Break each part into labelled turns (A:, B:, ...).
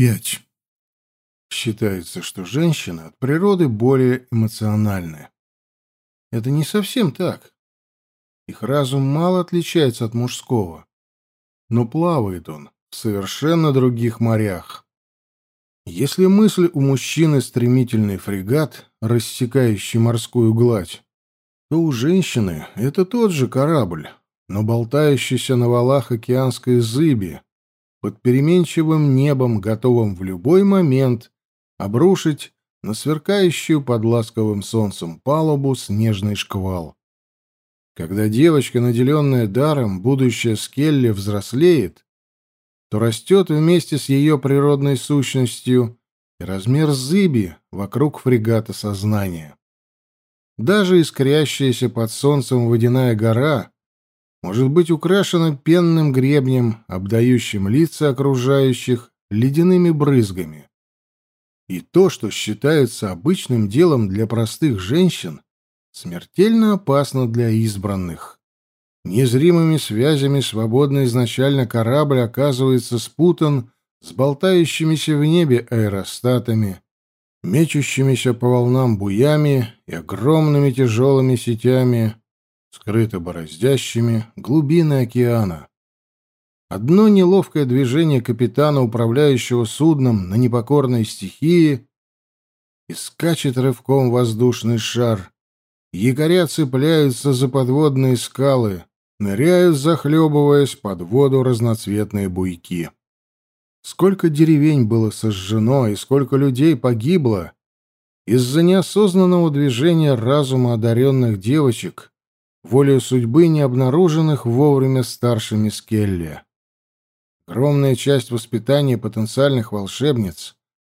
A: 5. Считается, что женщины от природы более эмоциональны. Это не совсем так. Их разум мало отличается от мужского, но плавает он в совершенно других морях. Если мысль у мужчины стремительный фрегат, рассекающий морскую гладь, то у женщины это тот же корабль, но болтающийся на валах океанской зыби, под переменчивым небом, готовым в любой момент обрушить на сверкающую под ласковым солнцем палубу снежный шквал. Когда девочка, наделенная даром, будущая Скелли, взрослеет, то растет вместе с ее природной сущностью и размер зыби вокруг фрегата сознания. Даже искрящаяся под солнцем водяная гора может быть украшена пенным гребнем, обдающим лица окружающих ледяными брызгами. И то, что считается обычным делом для простых женщин, смертельно опасно для избранных. Незримыми связями свободно изначально корабль оказывается спутан с болтающимися в небе аэростатами, мечущимися по волнам буями и огромными тяжелыми сетями, скрыто бороздящими глубины океана. Одно неловкое движение капитана, управляющего судном на непокорной стихии, и скачет рывком воздушный шар. Якоря цепляются за подводные скалы, ныряют, захлебываясь под воду разноцветные буйки. Сколько деревень было сожжено и сколько людей погибло из-за неосознанного движения разума одаренных девочек, волею судьбы не обнаруженных вовремя старшими Скелли. Огромная часть воспитания потенциальных волшебниц,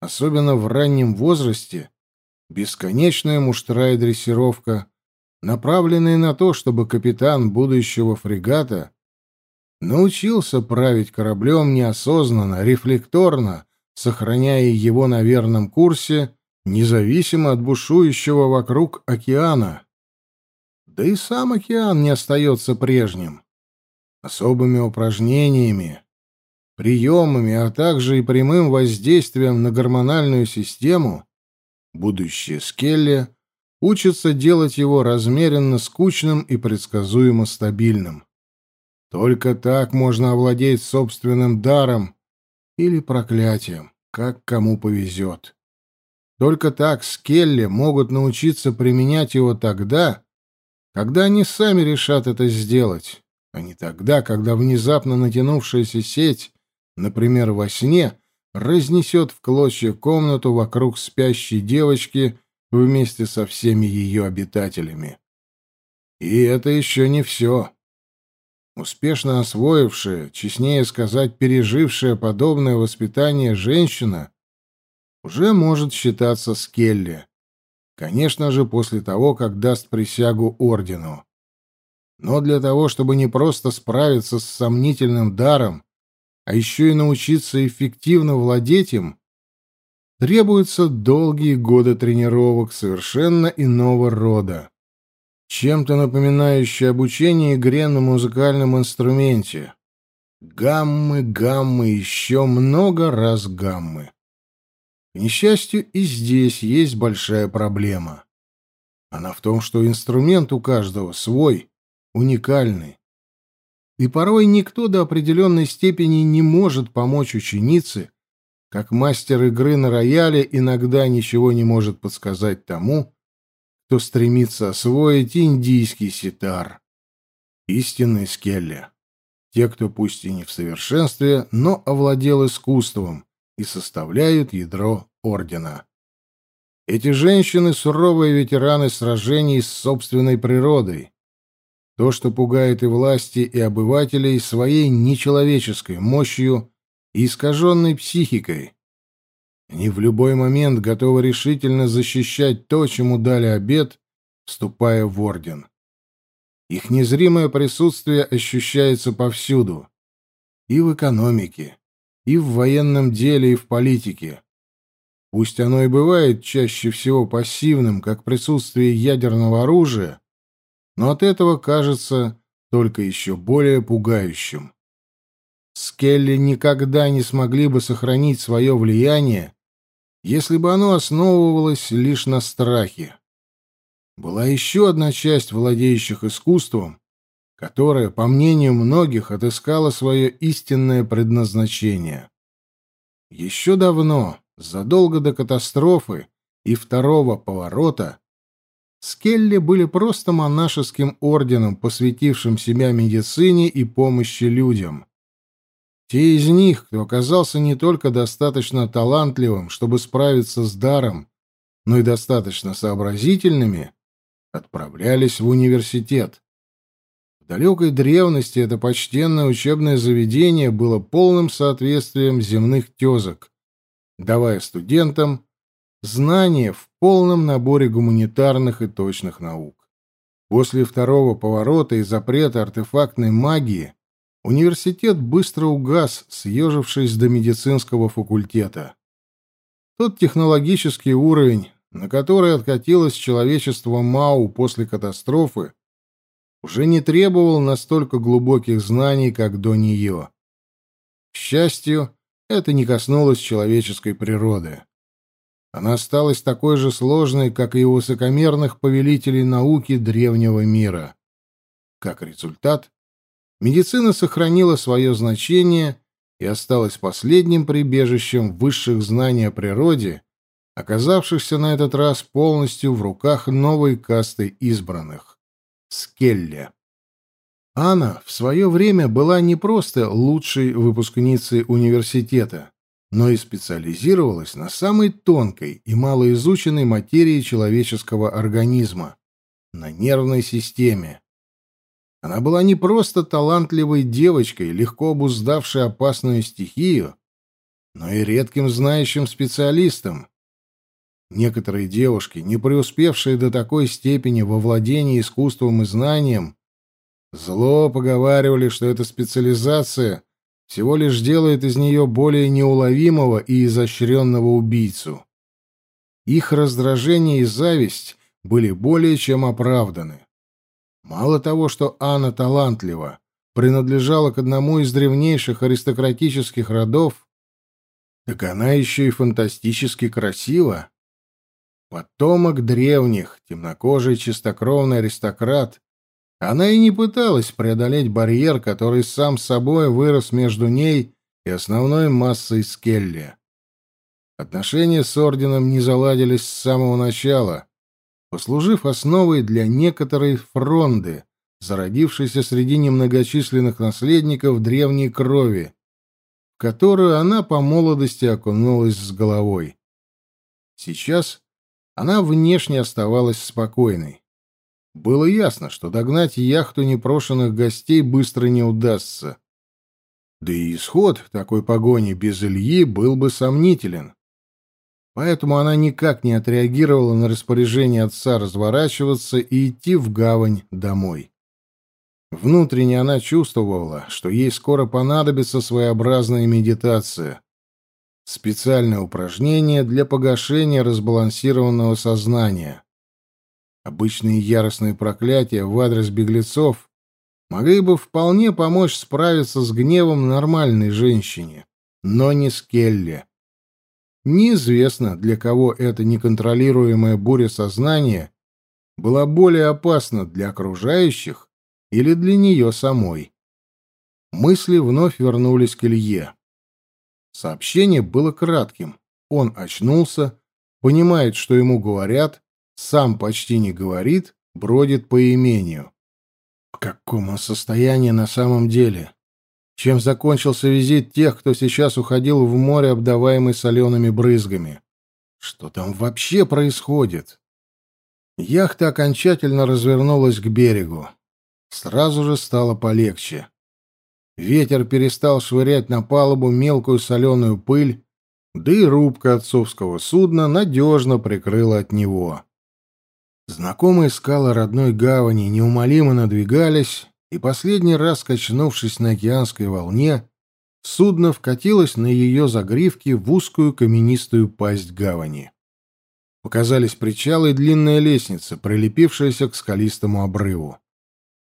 A: особенно в раннем возрасте, бесконечная муштра и дрессировка, направленные на то, чтобы капитан будущего фрегата научился править кораблем неосознанно, рефлекторно, сохраняя его на верном курсе, независимо от бушующего вокруг океана. Да и сам океан не остается прежним. Особыми упражнениями, приемами, а также и прямым воздействием на гормональную систему будущее Скелли учится делать его размеренно скучным и предсказуемо стабильным. Только так можно овладеть собственным даром или проклятием, как кому повезет. Только так скелли могут научиться применять его тогда, когда они сами решат это сделать, а не тогда, когда внезапно натянувшаяся сеть, например, во сне, разнесет в клочья комнату вокруг спящей девочки вместе со всеми ее обитателями. И это еще не все. Успешно освоившая, честнее сказать, пережившая подобное воспитание женщина уже может считаться Скелли. Конечно же, после того, как даст присягу ордену. Но для того, чтобы не просто справиться с сомнительным даром, а еще и научиться эффективно владеть им, требуются долгие годы тренировок совершенно иного рода чем-то напоминающее обучение игре на музыкальном инструменте. Гаммы, гаммы, еще много раз гаммы. К несчастью, и здесь есть большая проблема. Она в том, что инструмент у каждого свой, уникальный. И порой никто до определенной степени не может помочь ученице, как мастер игры на рояле иногда ничего не может подсказать тому, кто стремится освоить индийский ситар. Истинные скелли. Те, кто пусть и не в совершенстве, но овладел искусством и составляют ядро ордена. Эти женщины — суровые ветераны сражений с собственной природой. То, что пугает и власти, и обывателей своей нечеловеческой мощью и искаженной психикой. Они в любой момент готовы решительно защищать то, чему дали обет, вступая в орден. Их незримое присутствие ощущается повсюду. И в экономике, и в военном деле, и в политике. Пусть оно и бывает чаще всего пассивным, как присутствие ядерного оружия, но от этого кажется только еще более пугающим. Скелли никогда не смогли бы сохранить свое влияние, если бы оно основывалось лишь на страхе. Была еще одна часть владеющих искусством, которая, по мнению многих, отыскала свое истинное предназначение. Еще давно, задолго до катастрофы и второго поворота, Скелли были просто монашеским орденом, посвятившим себя медицине и помощи людям. Те из них, кто оказался не только достаточно талантливым, чтобы справиться с даром, но и достаточно сообразительными, отправлялись в университет. Далекой древности это почтенное учебное заведение было полным соответствием земных тезок, давая студентам знания в полном наборе гуманитарных и точных наук. После второго поворота и запрета артефактной магии Университет быстро угас, съежившись до медицинского факультета. Тот технологический уровень, на который откатилось человечество Мау после катастрофы, уже не требовал настолько глубоких знаний, как до нее. К счастью, это не коснулось человеческой природы. Она осталась такой же сложной, как и у высокомерных повелителей науки древнего мира. Как результат, медицина сохранила свое значение и осталась последним прибежищем высших знаний о природе, оказавшихся на этот раз полностью в руках новой касты избранных — Скелли. Анна в свое время была не просто лучшей выпускницей университета, но и специализировалась на самой тонкой и малоизученной материи человеческого организма — на нервной системе. Она была не просто талантливой девочкой, легко обуздавшей опасную стихию, но и редким знающим специалистом. Некоторые девушки, не преуспевшие до такой степени во владении искусством и знанием, зло поговаривали, что эта специализация всего лишь делает из нее более неуловимого и изощренного убийцу. Их раздражение и зависть были более чем оправданы. Мало того, что Анна талантлива, принадлежала к одному из древнейших аристократических родов, так она еще и фантастически красива. Потомок древних, темнокожий чистокровный аристократ, она и не пыталась преодолеть барьер, который сам собой вырос между ней и основной массой Скелли. Отношения с орденом не заладились с самого начала, послужив основой для некоторой фронды, зародившейся среди немногочисленных наследников древней крови, в которую она по молодости окунулась с головой. Сейчас она внешне оставалась спокойной. Было ясно, что догнать яхту непрошенных гостей быстро не удастся. Да и исход такой погони без Ильи был бы сомнителен. Поэтому она никак не отреагировала на распоряжение отца разворачиваться и идти в гавань домой. Внутренне она чувствовала, что ей скоро понадобится своеобразная медитация. Специальное упражнение для погашения разбалансированного сознания. Обычные яростные проклятия в адрес беглецов могли бы вполне помочь справиться с гневом нормальной женщине, но не с Келли. Неизвестно, для кого эта неконтролируемая буря сознания была более опасна для окружающих или для нее самой. Мысли вновь вернулись к Илье. Сообщение было кратким. Он очнулся, понимает, что ему говорят, сам почти не говорит, бродит по имению. В каком он состоянии на самом деле? чем закончился визит тех, кто сейчас уходил в море, обдаваемый солеными брызгами. Что там вообще происходит? Яхта окончательно развернулась к берегу. Сразу же стало полегче. Ветер перестал швырять на палубу мелкую соленую пыль, да и рубка отцовского судна надежно прикрыла от него. Знакомые скалы родной гавани неумолимо надвигались, и последний раз, качнувшись на океанской волне, судно вкатилось на ее загривке в узкую каменистую пасть гавани. Показались причалы и длинная лестница, прилепившаяся к скалистому обрыву.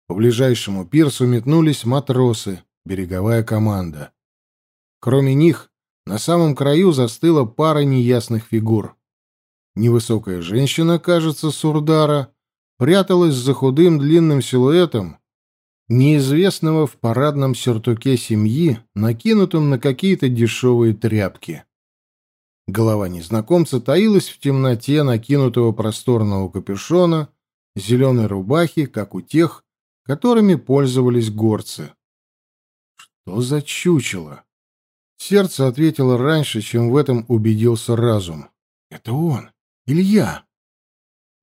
A: По ближайшему пирсу метнулись матросы, береговая команда. Кроме них, на самом краю застыла пара неясных фигур. Невысокая женщина, кажется, Сурдара, пряталась за худым длинным силуэтом неизвестного в парадном сюртуке семьи, накинутым на какие-то дешевые тряпки. Голова незнакомца таилась в темноте накинутого просторного капюшона, зеленой рубахи, как у тех, которыми пользовались горцы. Что за чучело? Сердце ответило раньше, чем в этом убедился разум. Это он, Илья.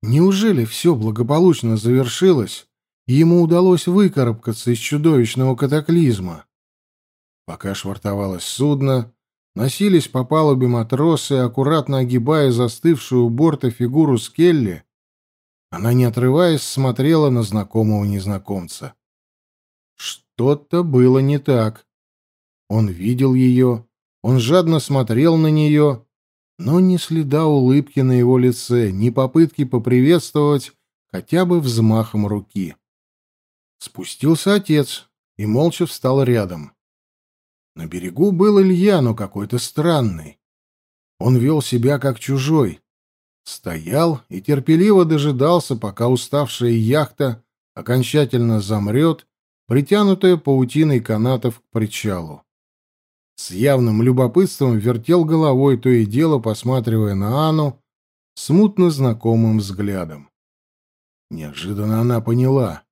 A: Неужели все благополучно завершилось, и ему удалось выкарабкаться из чудовищного катаклизма? Пока швартовалось судно, носились по палубе матросы, аккуратно огибая застывшую у борта фигуру Скелли, она, не отрываясь, смотрела на знакомого незнакомца. Что-то было не так. Он видел ее, он жадно смотрел на нее, но ни следа улыбки на его лице, ни попытки поприветствовать хотя бы взмахом руки. Спустился отец и молча встал рядом. На берегу был Илья, но какой-то странный. Он вел себя как чужой. Стоял и терпеливо дожидался, пока уставшая яхта окончательно замрет, притянутая паутиной канатов к причалу. С явным любопытством вертел головой, то и дело посматривая на Анну смутно знакомым взглядом. Неожиданно она поняла.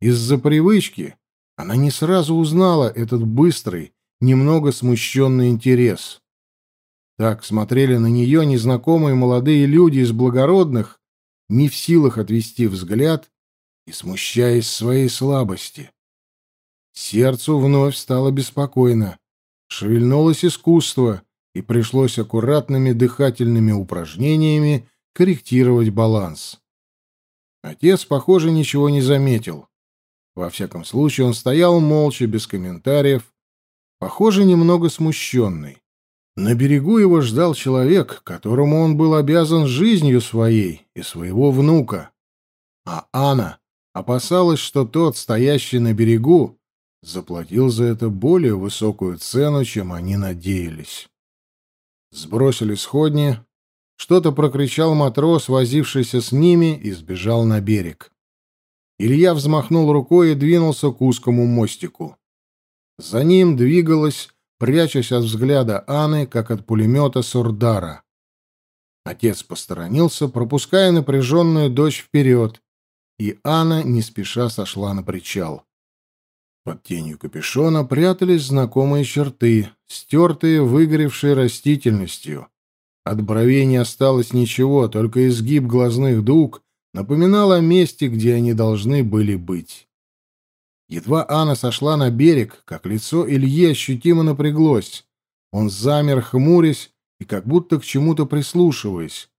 A: Из-за привычки она не сразу узнала этот быстрый, немного смущенный интерес. Так смотрели на нее незнакомые молодые люди из благородных, не в силах отвести взгляд и смущаясь своей слабости. Сердцу вновь стало беспокойно. Шевельнулось искусство, и пришлось аккуратными дыхательными упражнениями корректировать баланс. Отец, похоже, ничего не заметил. Во всяком случае, он стоял молча, без комментариев, похоже, немного смущенный. На берегу его ждал человек, которому он был обязан жизнью своей и своего внука. А Анна опасалась, что тот, стоящий на берегу, заплатил за это более высокую цену, чем они надеялись. Сбросили сходни, что-то прокричал матрос, возившийся с ними, и сбежал на берег. Илья взмахнул рукой и двинулся к узкому мостику. За ним двигалась, прячась от взгляда Анны, как от пулемета Сурдара. Отец посторонился, пропуская напряженную дочь вперед, и Анна не спеша сошла на причал. Под тенью капюшона прятались знакомые черты, стертые выгоревшей растительностью. От бровей не осталось ничего, только изгиб глазных дуг напоминал о месте, где они должны были быть. Едва Анна сошла на берег, как лицо Ильи ощутимо напряглось. Он замер, хмурясь и как будто к чему-то прислушиваясь.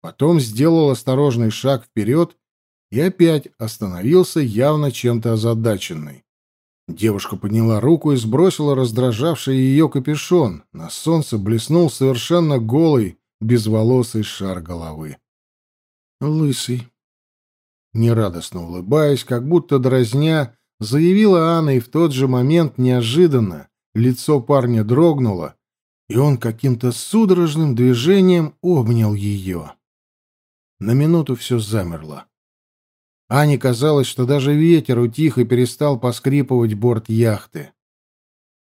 A: Потом сделал осторожный шаг вперед и опять остановился, явно чем-то озадаченный. Девушка подняла руку и сбросила раздражавший ее капюшон. На солнце блеснул совершенно голый, безволосый шар головы. «Лысый». Нерадостно улыбаясь, как будто дразня, заявила Анна, и в тот же момент неожиданно лицо парня дрогнуло, и он каким-то судорожным движением обнял ее. На минуту все замерло. Ане казалось, что даже ветер утих и перестал поскрипывать борт яхты.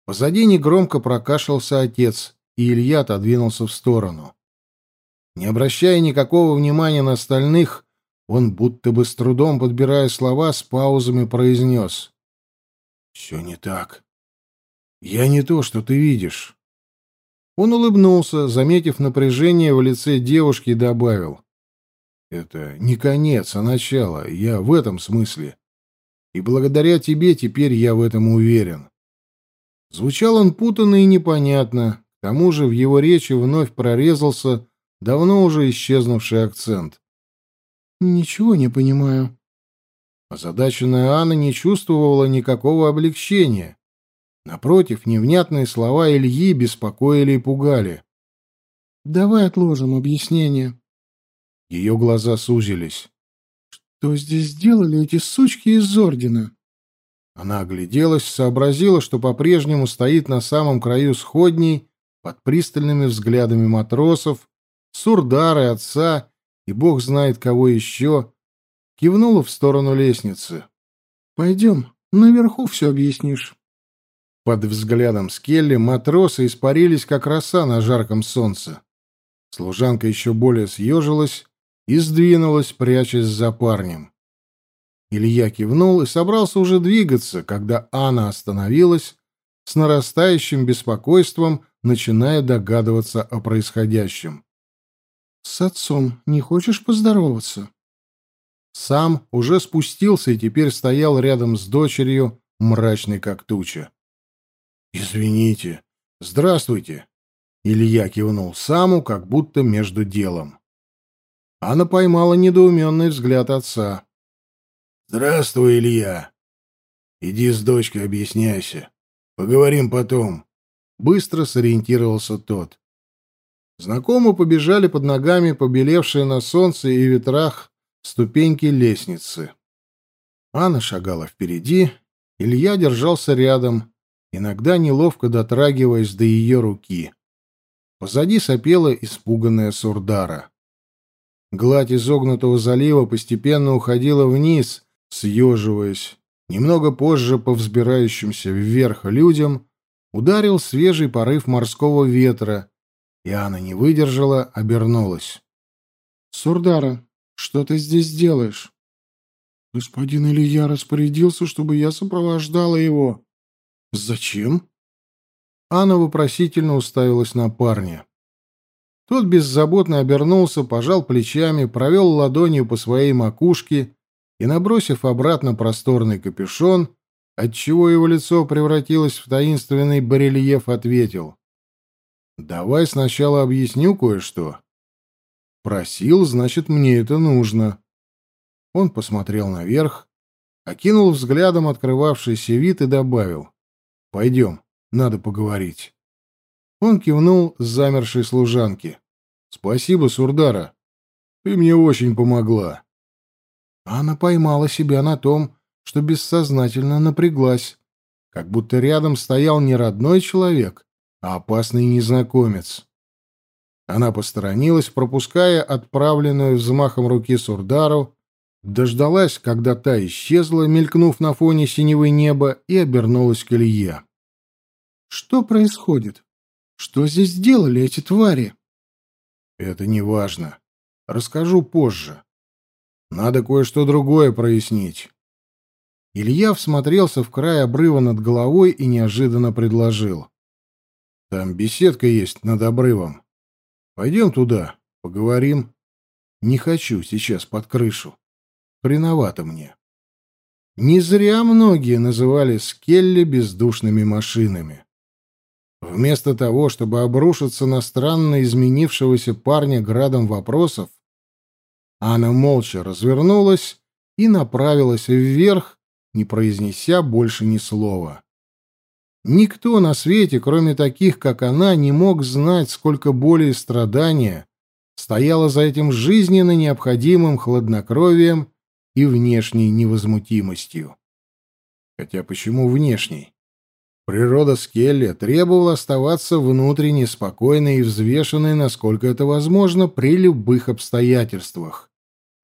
A: Позади негромко прокашлялся отец, и Илья отодвинулся в сторону. Не обращая никакого внимания на остальных, он, будто бы с трудом подбирая слова, с паузами произнес. «Все не так. Я не то, что ты видишь». Он улыбнулся, заметив напряжение в лице девушки, и добавил. Это не конец, а начало. Я в этом смысле. И благодаря тебе теперь я в этом уверен. Звучал он путанно и непонятно. К тому же в его речи вновь прорезался давно уже исчезнувший акцент. «Ничего не понимаю». Озадаченная Анна не чувствовала никакого облегчения. Напротив, невнятные слова Ильи беспокоили и пугали. «Давай отложим объяснение. Ее глаза сузились. «Что здесь делали эти сучки из Ордена?» Она огляделась, сообразила, что по-прежнему стоит на самом краю сходней, под пристальными взглядами матросов, сурдары, отца и бог знает кого еще, кивнула в сторону лестницы. «Пойдем, наверху все объяснишь». Под взглядом Скелли матросы испарились, как роса на жарком солнце. Служанка еще более съежилась и сдвинулась, прячась за парнем. Илья кивнул и собрался уже двигаться, когда Анна остановилась с нарастающим беспокойством, начиная догадываться о происходящем. «С отцом не хочешь поздороваться?» Сам уже спустился и теперь стоял рядом с дочерью, мрачный как туча. «Извините. Здравствуйте!» Илья кивнул саму, как будто между делом. Анна поймала недоуменный взгляд отца. «Здравствуй, Илья. Иди с дочкой объясняйся. Поговорим потом». Быстро сориентировался тот. Знакомо побежали под ногами побелевшие на солнце и ветрах ступеньки лестницы. Анна шагала впереди, Илья держался рядом, иногда неловко дотрагиваясь до ее руки. Позади сопела испуганная Сурдара. Гладь изогнутого залива постепенно уходила вниз, съеживаясь. Немного позже по взбирающимся вверх людям ударил свежий порыв морского ветра, и она не выдержала, обернулась. «Сурдара, что ты здесь делаешь?» «Господин Илья распорядился, чтобы я сопровождала его». «Зачем?» Анна вопросительно уставилась на парня. Тот беззаботно обернулся, пожал плечами, провел ладонью по своей макушке и, набросив обратно просторный капюшон, отчего его лицо превратилось в таинственный барельеф, ответил. «Давай сначала объясню кое-что. Просил, значит, мне это нужно». Он посмотрел наверх, окинул взглядом открывавшийся вид и добавил. «Пойдем, надо поговорить». Он кивнул с замершей служанки. «Спасибо, Сурдара. Ты мне очень помогла». Она поймала себя на том, что бессознательно напряглась, как будто рядом стоял не родной человек, а опасный незнакомец. Она посторонилась, пропуская отправленную взмахом руки Сурдару, дождалась, когда та исчезла, мелькнув на фоне синевы неба, и обернулась к Илье. «Что происходит? Что здесь делали эти твари?» «Это не важно. Расскажу позже. Надо кое-что другое прояснить. Илья всмотрелся в край обрыва над головой и неожиданно предложил. Там беседка есть над обрывом. Пойдем туда, поговорим. Не хочу сейчас под крышу. Хреновато мне. Не зря многие называли Скелли бездушными машинами. Вместо того, чтобы обрушиться на странно изменившегося парня градом вопросов, она молча развернулась и направилась вверх, не произнеся больше ни слова. Никто на свете, кроме таких, как она, не мог знать, сколько боли и страдания стояло за этим жизненно необходимым хладнокровием и внешней невозмутимостью. Хотя почему внешней? Природа Скелли требовала оставаться внутренне спокойной и взвешенной, насколько это возможно, при любых обстоятельствах,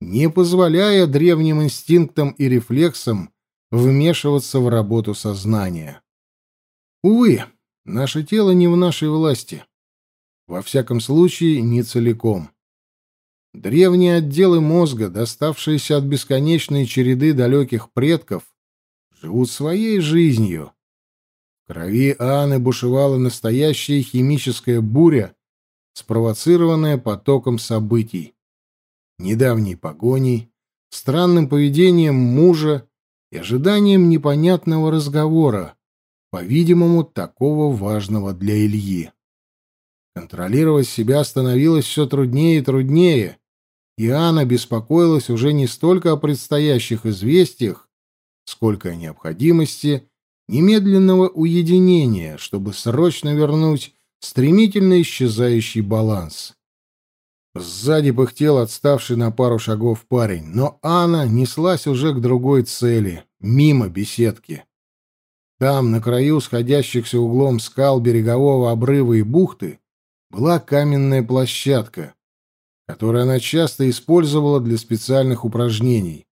A: не позволяя древним инстинктам и рефлексам вмешиваться в работу сознания. Увы, наше тело не в нашей власти. Во всяком случае, не целиком. Древние отделы мозга, доставшиеся от бесконечной череды далеких предков, живут своей жизнью, в крови Анны бушевала настоящая химическая буря, спровоцированная потоком событий. Недавней погоней, странным поведением мужа и ожиданием непонятного разговора, по-видимому, такого важного для Ильи. Контролировать себя становилось все труднее и труднее, и Анна беспокоилась уже не столько о предстоящих известиях, сколько о необходимости немедленного уединения, чтобы срочно вернуть стремительно исчезающий баланс. Сзади пыхтел отставший на пару шагов парень, но Анна неслась уже к другой цели, мимо беседки. Там, на краю сходящихся углом скал берегового обрыва и бухты, была каменная площадка, которую она часто использовала для специальных упражнений.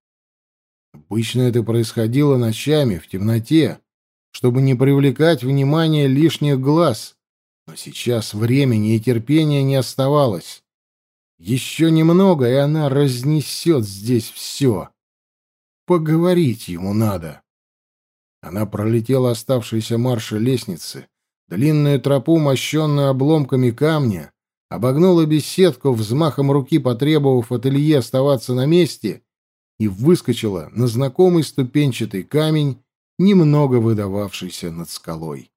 A: Обычно это происходило ночами, в темноте, чтобы не привлекать внимание лишних глаз, но сейчас времени и терпения не оставалось. Еще немного, и она разнесет здесь все. Поговорить ему надо. Она пролетела оставшиеся марши лестницы, длинную тропу, мощенную обломками камня, обогнула беседку, взмахом руки потребовав ателье оставаться на месте, и выскочила на знакомый ступенчатый камень, немного выдававшийся над скалой.